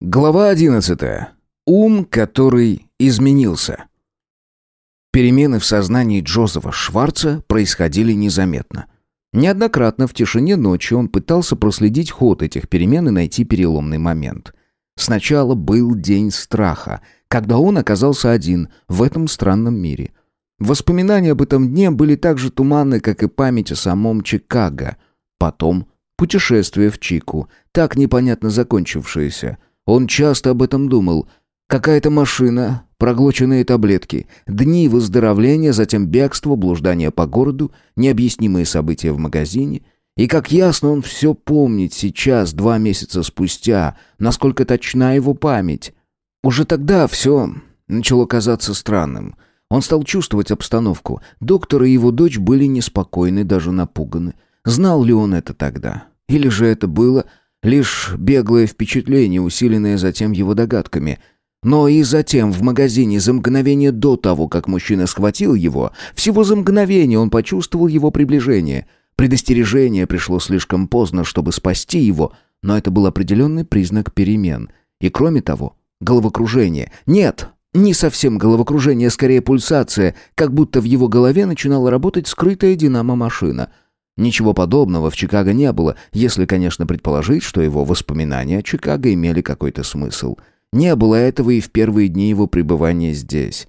Глава 11. Ум, который изменился. Перемены в сознании Джозефа Шварца происходили незаметно. Неоднократно в тишине ночи он пытался проследить ход этих перемен и найти переломный момент. Сначала был день страха, когда он оказался один в этом странном мире. Воспоминания об этом дне были так же туманны, как и память о самом Чикаго. Потом путешествие в Чику, так непонятно закончившееся – он часто об этом думал. Какая-то машина, проглоченные таблетки, дни выздоровления, затем бегство, блуждание по городу, необъяснимые события в магазине. И как ясно он все помнит сейчас, два месяца спустя, насколько точна его память. Уже тогда все начало казаться странным. Он стал чувствовать обстановку. Доктор и его дочь были неспокойны, даже напуганы. Знал ли он это тогда? Или же это было Лишь беглое впечатление, усиленное затем его догадками. Но и затем в магазине за мгновение до того, как мужчина схватил его, всего за мгновение он почувствовал его приближение. Предостережение пришло слишком поздно, чтобы спасти его, но это был определенный признак перемен. И кроме того, головокружение. Нет, не совсем головокружение, скорее пульсация, как будто в его голове начинала работать скрытая динамо-машина — Ничего подобного в Чикаго не было, если, конечно, предположить, что его воспоминания о Чикаго имели какой-то смысл. Не было этого и в первые дни его пребывания здесь.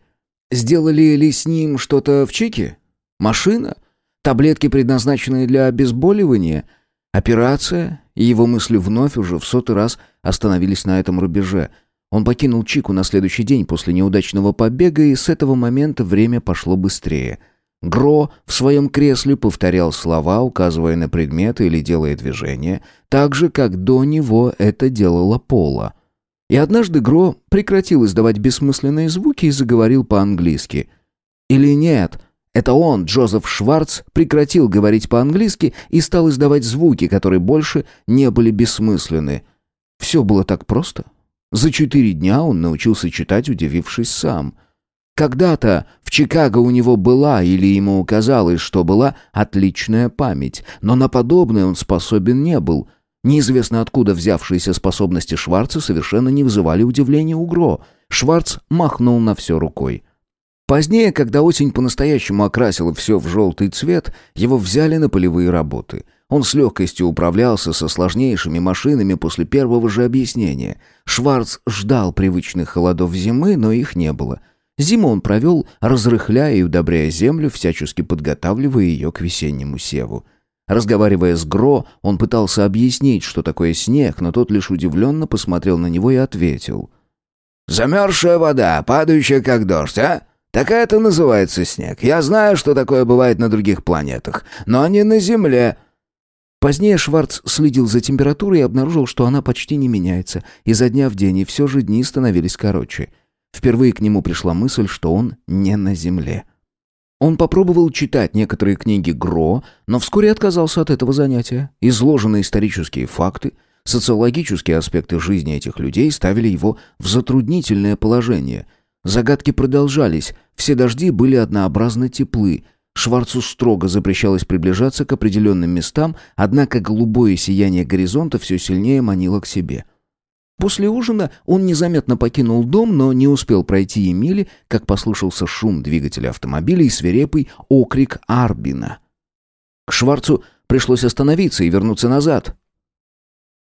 Сделали ли с ним что-то в Чике? Машина? Таблетки, предназначенные для обезболивания? Операция? И его мысли вновь уже в сотый раз остановились на этом рубеже. Он покинул Чику на следующий день после неудачного побега, и с этого момента время пошло быстрее — Гро в своем кресле повторял слова, указывая на предметы или делая движения, так же, как до него это делала Пола. И однажды Гро прекратил издавать бессмысленные звуки и заговорил по-английски. Или нет, это он, Джозеф Шварц, прекратил говорить по-английски и стал издавать звуки, которые больше не были бессмысленны. Все было так просто. За четыре дня он научился читать, удивившись сам — когда-то в Чикаго у него была, или ему казалось, что была, отличная память, но на подобное он способен не был. Неизвестно откуда взявшиеся способности Шварца совершенно не вызывали удивления у Гро. Шварц махнул на все рукой. Позднее, когда осень по-настоящему окрасила все в желтый цвет, его взяли на полевые работы. Он с легкостью управлялся со сложнейшими машинами после первого же объяснения. Шварц ждал привычных холодов зимы, но их не было. Зиму он провел, разрыхляя и удобряя землю, всячески подготавливая ее к весеннему севу. Разговаривая с Гро, он пытался объяснить, что такое снег, но тот лишь удивленно посмотрел на него и ответил. «Замерзшая вода, падающая как дождь, а? Так это называется снег. Я знаю, что такое бывает на других планетах, но не на Земле». Позднее Шварц следил за температурой и обнаружил, что она почти не меняется, изо дня в день, и все же дни становились короче. Впервые к нему пришла мысль, что он не на земле. Он попробовал читать некоторые книги Гро, но вскоре отказался от этого занятия. Изложенные исторические факты, социологические аспекты жизни этих людей ставили его в затруднительное положение. Загадки продолжались, все дожди были однообразно теплы. Шварцу строго запрещалось приближаться к определенным местам, однако голубое сияние горизонта все сильнее манило к себе – После ужина он незаметно покинул дом, но не успел пройти и мили, как послышался шум двигателя автомобиля и свирепый окрик Арбина. К Шварцу пришлось остановиться и вернуться назад.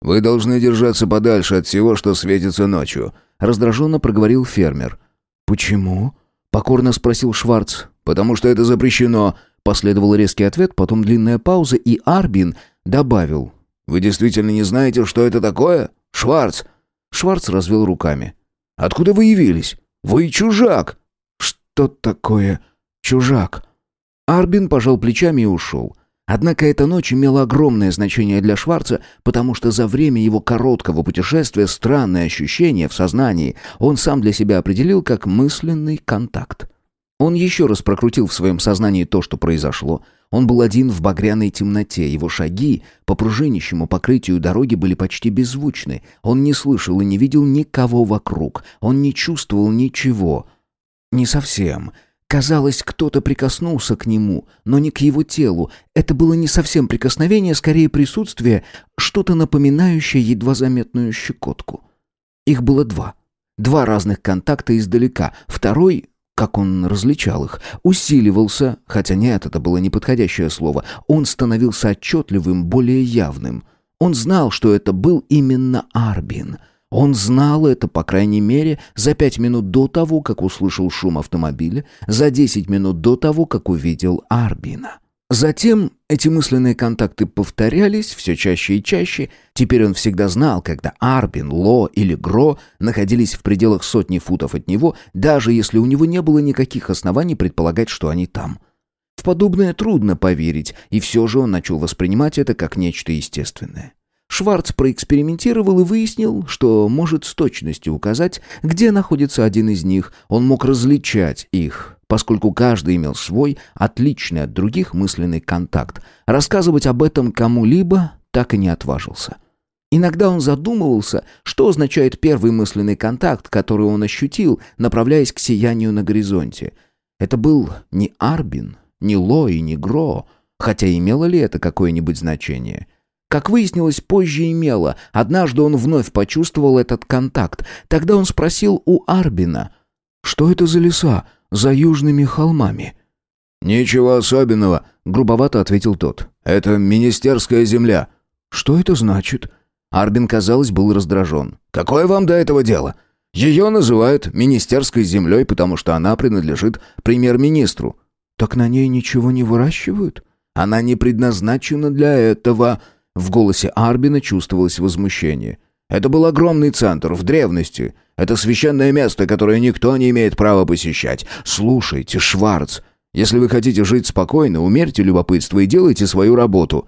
«Вы должны держаться подальше от всего, что светится ночью», — раздраженно проговорил фермер. «Почему?» — покорно спросил Шварц. «Потому что это запрещено», — последовал резкий ответ, потом длинная пауза, и Арбин добавил. «Вы действительно не знаете, что это такое? Шварц, Шварц развел руками. «Откуда вы явились? Вы чужак!» «Что такое чужак?» Арбин пожал плечами и ушел. Однако эта ночь имела огромное значение для Шварца, потому что за время его короткого путешествия странное ощущение в сознании он сам для себя определил как мысленный контакт. Он еще раз прокрутил в своем сознании то, что произошло, он был один в багряной темноте, его шаги по пружинищему покрытию дороги были почти беззвучны. Он не слышал и не видел никого вокруг, он не чувствовал ничего. Не совсем. Казалось, кто-то прикоснулся к нему, но не к его телу. Это было не совсем прикосновение, скорее присутствие, что-то напоминающее едва заметную щекотку. Их было два. Два разных контакта издалека. Второй, как он различал их, усиливался, хотя нет, это было неподходящее слово. Он становился отчетливым, более явным. Он знал, что это был именно Арбин. Он знал это, по крайней мере, за пять минут до того, как услышал шум автомобиля, за десять минут до того, как увидел Арбина. Затем эти мысленные контакты повторялись все чаще и чаще. Теперь он всегда знал, когда Арбин, Ло или Гро находились в пределах сотни футов от него, даже если у него не было никаких оснований предполагать, что они там. В подобное трудно поверить, и все же он начал воспринимать это как нечто естественное. Шварц проэкспериментировал и выяснил, что может с точностью указать, где находится один из них. Он мог различать их, поскольку каждый имел свой, отличный от других мысленный контакт. Рассказывать об этом кому-либо так и не отважился. Иногда он задумывался, что означает первый мысленный контакт, который он ощутил, направляясь к сиянию на горизонте. Это был не Арбин, не Ло и не Гро, хотя имело ли это какое-нибудь значение? Как выяснилось, позже имело. Однажды он вновь почувствовал этот контакт. Тогда он спросил у Арбина, «Что это за леса? за южными холмами». «Ничего особенного», — грубовато ответил тот. «Это министерская земля». «Что это значит?» Арбин, казалось, был раздражен. «Какое вам до этого дело? Ее называют министерской землей, потому что она принадлежит премьер-министру». «Так на ней ничего не выращивают?» «Она не предназначена для этого». В голосе Арбина чувствовалось возмущение. «Это был огромный центр в древности. Это священное место, которое никто не имеет права посещать. Слушайте, Шварц, если вы хотите жить спокойно, умерьте любопытство и делайте свою работу».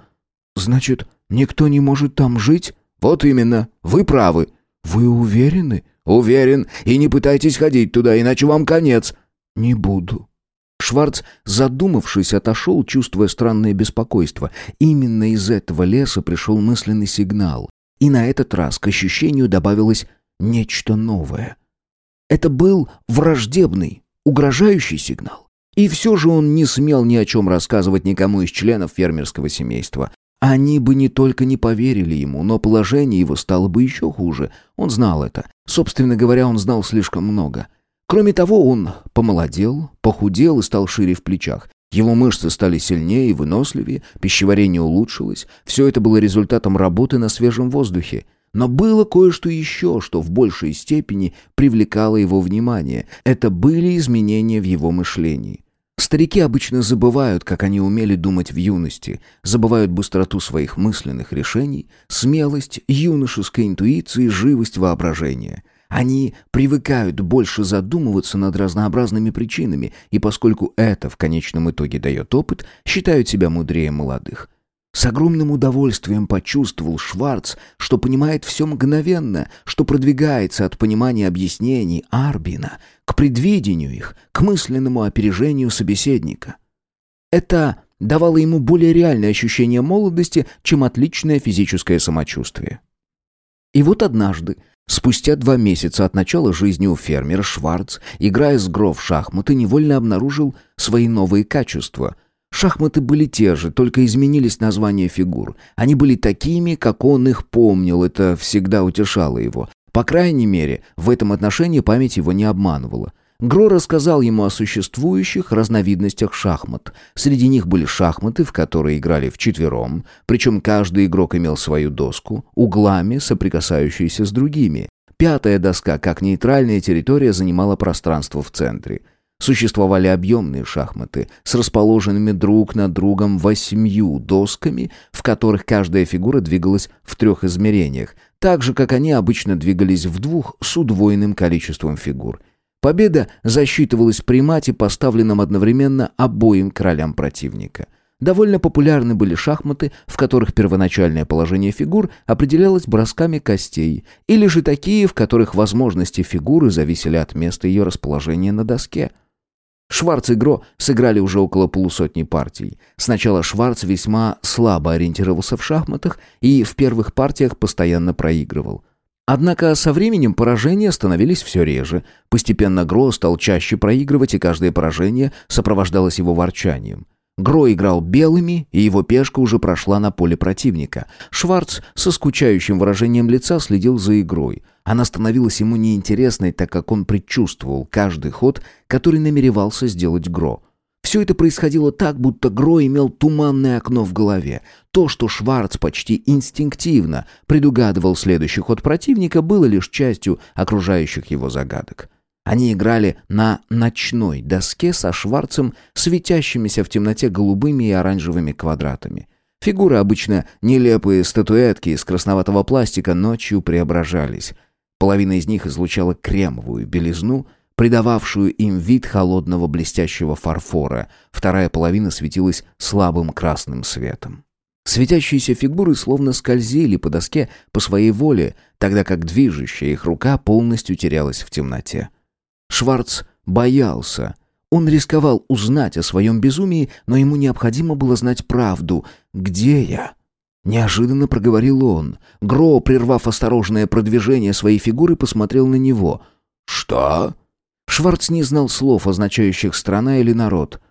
«Значит, никто не может там жить?» «Вот именно. Вы правы». «Вы уверены?» «Уверен. И не пытайтесь ходить туда, иначе вам конец». «Не буду». Шварц, задумавшись, отошел, чувствуя странное беспокойство. Именно из этого леса пришел мысленный сигнал. И на этот раз к ощущению добавилось нечто новое. Это был враждебный, угрожающий сигнал. И все же он не смел ни о чем рассказывать никому из членов фермерского семейства. Они бы не только не поверили ему, но положение его стало бы еще хуже. Он знал это. Собственно говоря, он знал слишком много. Кроме того, он помолодел, похудел и стал шире в плечах. Его мышцы стали сильнее и выносливее, пищеварение улучшилось. Все это было результатом работы на свежем воздухе. Но было кое-что еще, что в большей степени привлекало его внимание. Это были изменения в его мышлении. Старики обычно забывают, как они умели думать в юности, забывают быстроту своих мысленных решений, смелость, юношеской интуиции, живость воображения. Они привыкают больше задумываться над разнообразными причинами, и поскольку это в конечном итоге дает опыт, считают себя мудрее молодых. С огромным удовольствием почувствовал Шварц, что понимает все мгновенно, что продвигается от понимания объяснений Арбина к предвидению их, к мысленному опережению собеседника. Это давало ему более реальное ощущение молодости, чем отличное физическое самочувствие. И вот однажды, спустя два месяца от начала жизни у фермера, Шварц, играя с Гро в шахматы, невольно обнаружил свои новые качества – Шахматы были те же, только изменились названия фигур. Они были такими, как он их помнил, это всегда утешало его. По крайней мере, в этом отношении память его не обманывала. Гро рассказал ему о существующих разновидностях шахмат. Среди них были шахматы, в которые играли вчетвером, причем каждый игрок имел свою доску, углами соприкасающиеся с другими. Пятая доска, как нейтральная территория, занимала пространство в центре – Существовали объемные шахматы с расположенными друг над другом восьмью досками, в которых каждая фигура двигалась в трех измерениях, так же, как они обычно двигались в двух с удвоенным количеством фигур. Победа засчитывалась при мате, поставленном одновременно обоим королям противника. Довольно популярны были шахматы, в которых первоначальное положение фигур определялось бросками костей, или же такие, в которых возможности фигуры зависели от места ее расположения на доске – Шварц и Гро сыграли уже около полусотни партий. Сначала Шварц весьма слабо ориентировался в шахматах и в первых партиях постоянно проигрывал. Однако со временем поражения становились все реже. Постепенно Гро стал чаще проигрывать, и каждое поражение сопровождалось его ворчанием. Гро играл белыми, и его пешка уже прошла на поле противника. Шварц со скучающим выражением лица следил за игрой. Она становилась ему неинтересной, так как он предчувствовал каждый ход, который намеревался сделать Гро. Все это происходило так, будто Гро имел туманное окно в голове. То, что Шварц почти инстинктивно предугадывал следующий ход противника, было лишь частью окружающих его загадок. Они играли на ночной доске со Шварцем, светящимися в темноте голубыми и оранжевыми квадратами. Фигуры, обычно нелепые статуэтки из красноватого пластика, ночью преображались. Половина из них излучала кремовую белизну, придававшую им вид холодного блестящего фарфора, вторая половина светилась слабым красным светом. Светящиеся фигуры словно скользили по доске по своей воле, тогда как движущая их рука полностью терялась в темноте. Шварц боялся. Он рисковал узнать о своем безумии, но ему необходимо было знать правду. «Где я?» Неожиданно проговорил он. Гро, прервав осторожное продвижение своей фигуры, посмотрел на него. «Что?» Шварц не знал слов, означающих «страна» или «народ».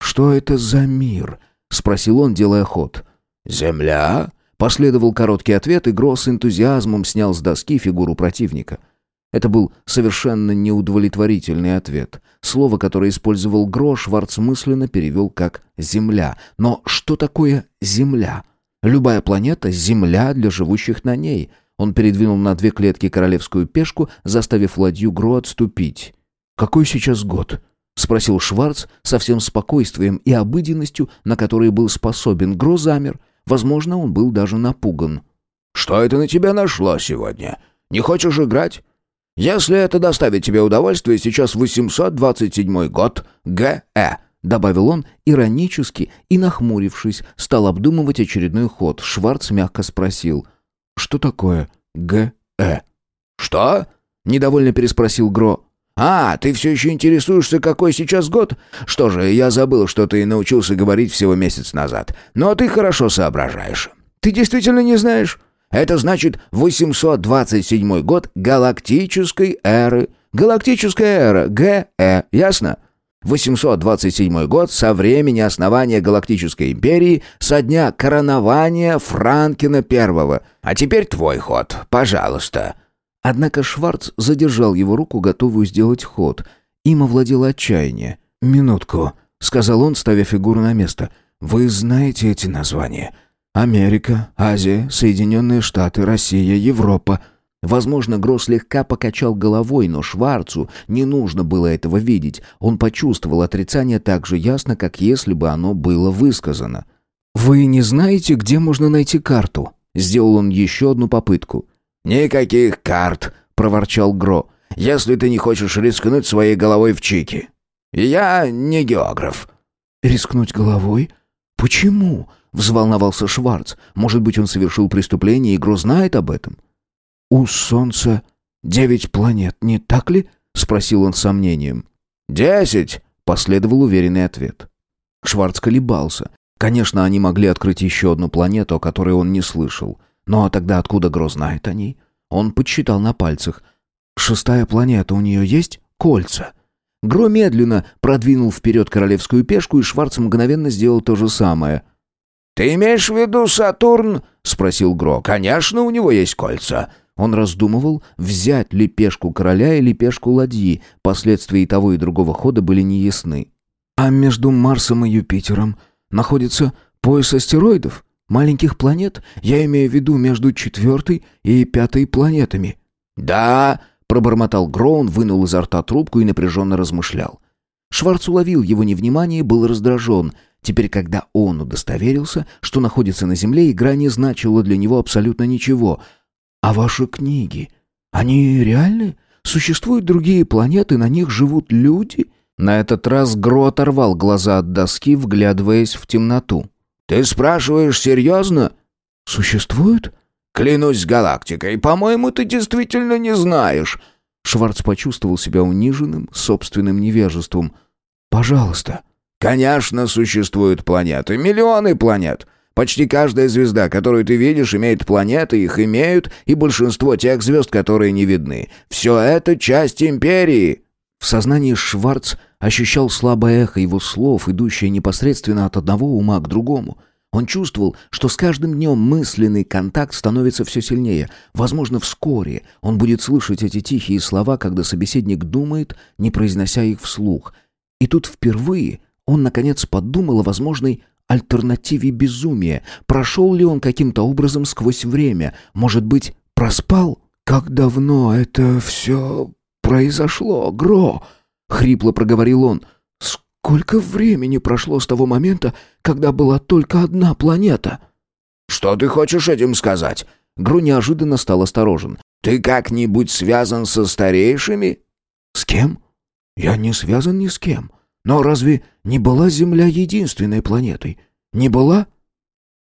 «Что это за мир?» — спросил он, делая ход. «Земля?» Последовал короткий ответ, и Гро с энтузиазмом снял с доски фигуру противника — это был совершенно неудовлетворительный ответ. Слово, которое использовал Гро, Шварц мысленно перевел как «земля». Но что такое «земля»? Любая планета — земля для живущих на ней. Он передвинул на две клетки королевскую пешку, заставив ладью Гро отступить. «Какой сейчас год?» — спросил Шварц со всем спокойствием и обыденностью, на которые был способен. Гро замер. Возможно, он был даже напуган. «Что это на тебя нашло сегодня? Не хочешь играть? Если это доставит тебе удовольствие, сейчас 827 год Г.Э., добавил он иронически и, нахмурившись, стал обдумывать очередной ход. Шварц мягко спросил, что такое Г.Э.? «Что?» — недовольно переспросил Гро. «А, ты все еще интересуешься, какой сейчас год? Что же, я забыл, что ты научился говорить всего месяц назад. Но ты хорошо соображаешь. Ты действительно не знаешь?» Это значит 827 год галактической эры. Галактическая эра, ГЭ, ясно? 827 год со времени основания Галактической империи, со дня коронования Франкина I. А теперь твой ход, пожалуйста». Однако Шварц задержал его руку, готовую сделать ход. Им овладело отчаяние. «Минутку», — сказал он, ставя фигуру на место. «Вы знаете эти названия? Америка, Азия, Соединенные Штаты, Россия, Европа. Возможно, Гро слегка покачал головой, но Шварцу не нужно было этого видеть. Он почувствовал отрицание так же ясно, как если бы оно было высказано. «Вы не знаете, где можно найти карту?» Сделал он еще одну попытку. «Никаких карт», — проворчал Гро, «если ты не хочешь рискнуть своей головой в чики. Я не географ». «Рискнуть головой? Почему?» Взволновался Шварц. Может быть, он совершил преступление, и Гро знает об этом? «У Солнца девять планет, не так ли?» Спросил он с сомнением. «Десять!» — последовал уверенный ответ. Шварц колебался. Конечно, они могли открыть еще одну планету, о которой он не слышал. Но тогда откуда Гро знает о ней? Он подсчитал на пальцах. «Шестая планета, у нее есть кольца?» Гро медленно продвинул вперед королевскую пешку, и Шварц мгновенно сделал то же самое. «Ты имеешь в виду Сатурн?» — спросил Гро. «Конечно, у него есть кольца». Он раздумывал, взять ли пешку короля или пешку ладьи. Последствия и того, и другого хода были неясны. «А между Марсом и Юпитером находится пояс астероидов? Маленьких планет? Я имею в виду между четвертой и пятой планетами». «Да», — пробормотал Гроун, вынул изо рта трубку и напряженно размышлял. Шварц уловил его невнимание и был раздражен — Теперь, когда он удостоверился, что находится на Земле, игра не значила для него абсолютно ничего. А ваши книги, они реальны? Существуют другие планеты, на них живут люди? На этот раз Гро оторвал глаза от доски, вглядываясь в темноту. «Ты спрашиваешь серьезно?» «Существуют?» «Клянусь галактикой, по-моему, ты действительно не знаешь». Шварц почувствовал себя униженным собственным невежеством. «Пожалуйста». Конечно, существуют планеты, миллионы планет. Почти каждая звезда, которую ты видишь, имеет планеты, их имеют, и большинство тех звезд, которые не видны. Все это часть империи. В сознании Шварц ощущал слабое эхо его слов, идущее непосредственно от одного ума к другому. Он чувствовал, что с каждым днем мысленный контакт становится все сильнее. Возможно, вскоре он будет слышать эти тихие слова, когда собеседник думает, не произнося их вслух. И тут впервые он, наконец, подумал о возможной альтернативе безумия. Прошел ли он каким-то образом сквозь время? Может быть, проспал? «Как давно это все произошло, Гро?» — хрипло проговорил он. «Сколько времени прошло с того момента, когда была только одна планета?» «Что ты хочешь этим сказать?» Гро неожиданно стал осторожен. «Ты как-нибудь связан со старейшими?» «С кем?» «Я не связан ни с кем. Но разве не была Земля единственной планетой? Не была?»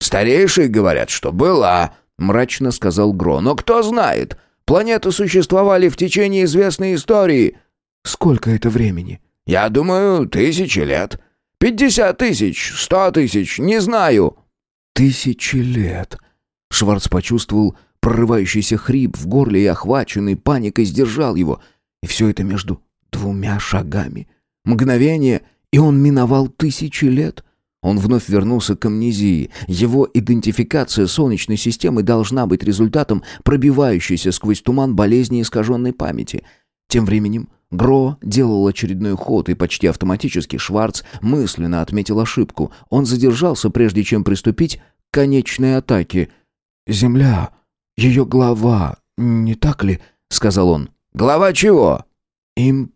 «Старейшие говорят, что была», — мрачно сказал Гро. «Но кто знает? Планеты существовали в течение известной истории». «Сколько это времени?» «Я думаю, тысячи лет. Пятьдесят тысяч, сто тысяч, не знаю». «Тысячи лет». Шварц почувствовал прорывающийся хрип в горле и охваченный паникой сдержал его. И все это между двумя шагами. Мгновение, и он миновал тысячи лет. Он вновь вернулся к амнезии. Его идентификация Солнечной системы должна быть результатом пробивающейся сквозь туман болезни искаженной памяти. Тем временем Гро делал очередной ход, и почти автоматически Шварц мысленно отметил ошибку. Он задержался, прежде чем приступить к конечной атаке. «Земля, ее глава, не так ли?» — сказал он. «Глава чего?» «Имп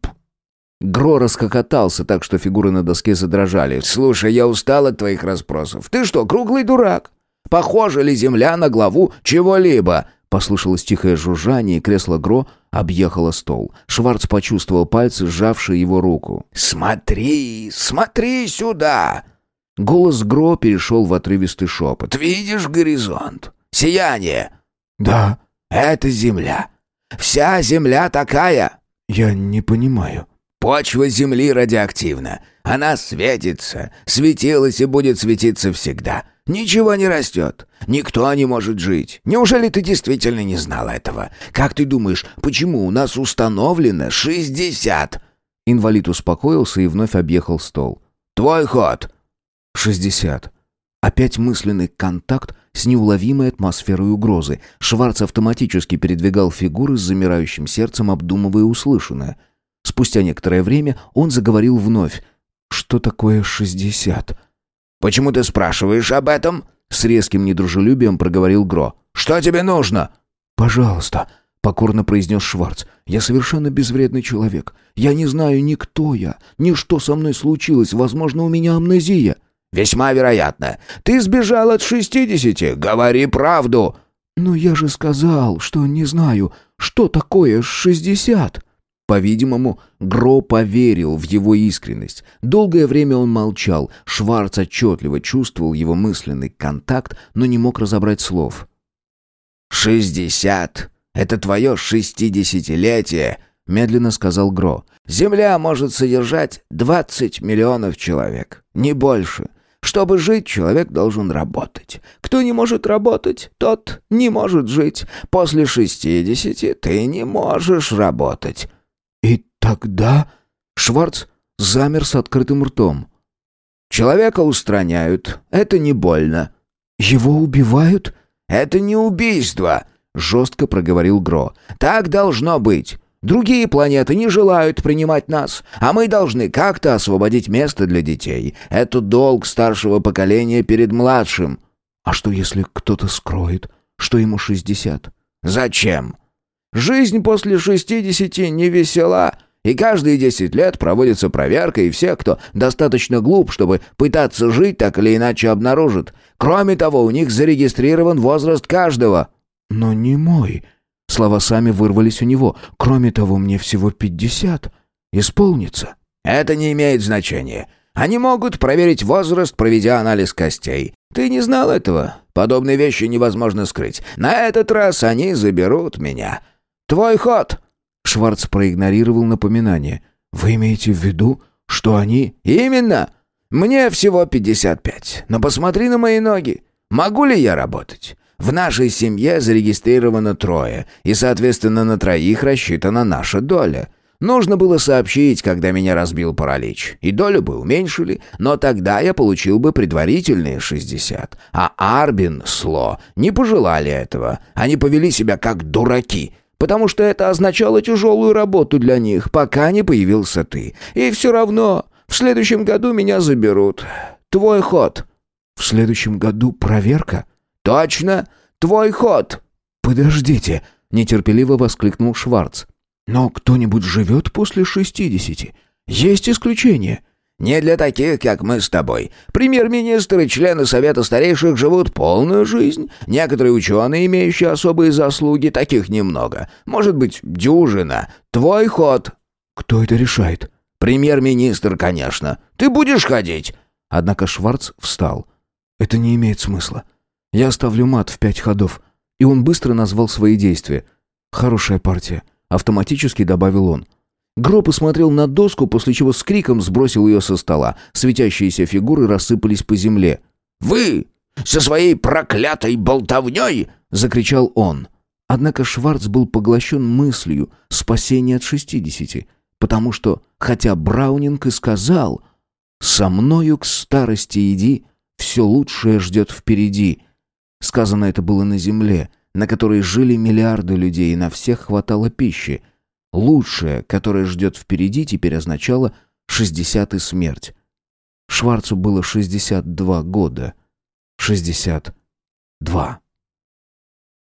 Гро раскокотался так, что фигуры на доске задрожали. «Слушай, я устал от твоих расспросов. Ты что, круглый дурак? Похожа ли земля на главу чего-либо?» Послышалось тихое жужжание, и кресло Гро объехало стол. Шварц почувствовал пальцы, сжавшие его руку. «Смотри, смотри сюда!» Голос Гро перешел в отрывистый шепот. «Видишь горизонт? Сияние?» «Да». «Это земля. Вся земля такая». «Я не понимаю». Почва Земли радиоактивна. Она светится, светилась и будет светиться всегда. Ничего не растет. Никто не может жить. Неужели ты действительно не знал этого? Как ты думаешь, почему у нас установлено 60? Инвалид успокоился и вновь объехал стол. Твой ход. 60. Опять мысленный контакт с неуловимой атмосферой угрозы. Шварц автоматически передвигал фигуры с замирающим сердцем, обдумывая услышанное – Спустя некоторое время он заговорил вновь. «Что такое шестьдесят?» «Почему ты спрашиваешь об этом?» С резким недружелюбием проговорил Гро. «Что тебе нужно?» «Пожалуйста», — покорно произнес Шварц. «Я совершенно безвредный человек. Я не знаю ни кто я, ни что со мной случилось. Возможно, у меня амнезия». «Весьма вероятно. Ты сбежал от шестидесяти. Говори правду». «Но я же сказал, что не знаю, что такое шестьдесят». По-видимому, Гро поверил в его искренность. Долгое время он молчал. Шварц отчетливо чувствовал его мысленный контакт, но не мог разобрать слов. «Шестьдесят! Это твое шестидесятилетие!» — медленно сказал Гро. «Земля может содержать двадцать миллионов человек, не больше. Чтобы жить, человек должен работать. Кто не может работать, тот не может жить. После шестидесяти ты не можешь работать». «И тогда...» Шварц замер с открытым ртом. «Человека устраняют. Это не больно». «Его убивают?» «Это не убийство», — жестко проговорил Гро. «Так должно быть. Другие планеты не желают принимать нас, а мы должны как-то освободить место для детей. Это долг старшего поколения перед младшим». «А что, если кто-то скроет, что ему шестьдесят?» «Зачем? Жизнь после шестидесяти не весела, и каждые десять лет проводится проверка, и все, кто достаточно глуп, чтобы пытаться жить, так или иначе обнаружат. Кроме того, у них зарегистрирован возраст каждого». «Но не мой». Слова сами вырвались у него. «Кроме того, мне всего пятьдесят. Исполнится». «Это не имеет значения. Они могут проверить возраст, проведя анализ костей. Ты не знал этого? Подобные вещи невозможно скрыть. На этот раз они заберут меня. Твой ход!» Шварц проигнорировал напоминание. «Вы имеете в виду, что они...» «Именно! Мне всего 55. Но посмотри на мои ноги. Могу ли я работать? В нашей семье зарегистрировано трое, и, соответственно, на троих рассчитана наша доля. Нужно было сообщить, когда меня разбил паралич. И долю бы уменьшили, но тогда я получил бы предварительные 60. А Арбин, Сло, не пожелали этого. Они повели себя как дураки, потому что это означало тяжелую работу для них, пока не появился ты. И все равно в следующем году меня заберут. Твой ход». «В следующем году проверка?» «Точно! Твой ход!» «Подождите!» — нетерпеливо воскликнул Шварц. Но кто-нибудь живет после шестидесяти? Есть исключения. Не для таких, как мы с тобой. Премьер-министр и члены Совета Старейших живут полную жизнь. Некоторые ученые, имеющие особые заслуги, таких немного. Может быть, дюжина. Твой ход. Кто это решает? Премьер-министр, конечно. Ты будешь ходить. Однако Шварц встал. Это не имеет смысла. Я ставлю мат в пять ходов. И он быстро назвал свои действия. Хорошая партия. Автоматически добавил он. Гро посмотрел на доску, после чего с криком сбросил ее со стола. Светящиеся фигуры рассыпались по земле. «Вы! Со своей проклятой болтовней!» — закричал он. Однако Шварц был поглощен мыслью спасения от шестидесяти, потому что, хотя Браунинг и сказал «Со мною к старости иди, все лучшее ждет впереди», сказано это было на земле, на которой жили миллиарды людей, и на всех хватало пищи. Лучшее, которое ждет впереди, теперь означало 60 и смерть. Шварцу было 62 года. 62.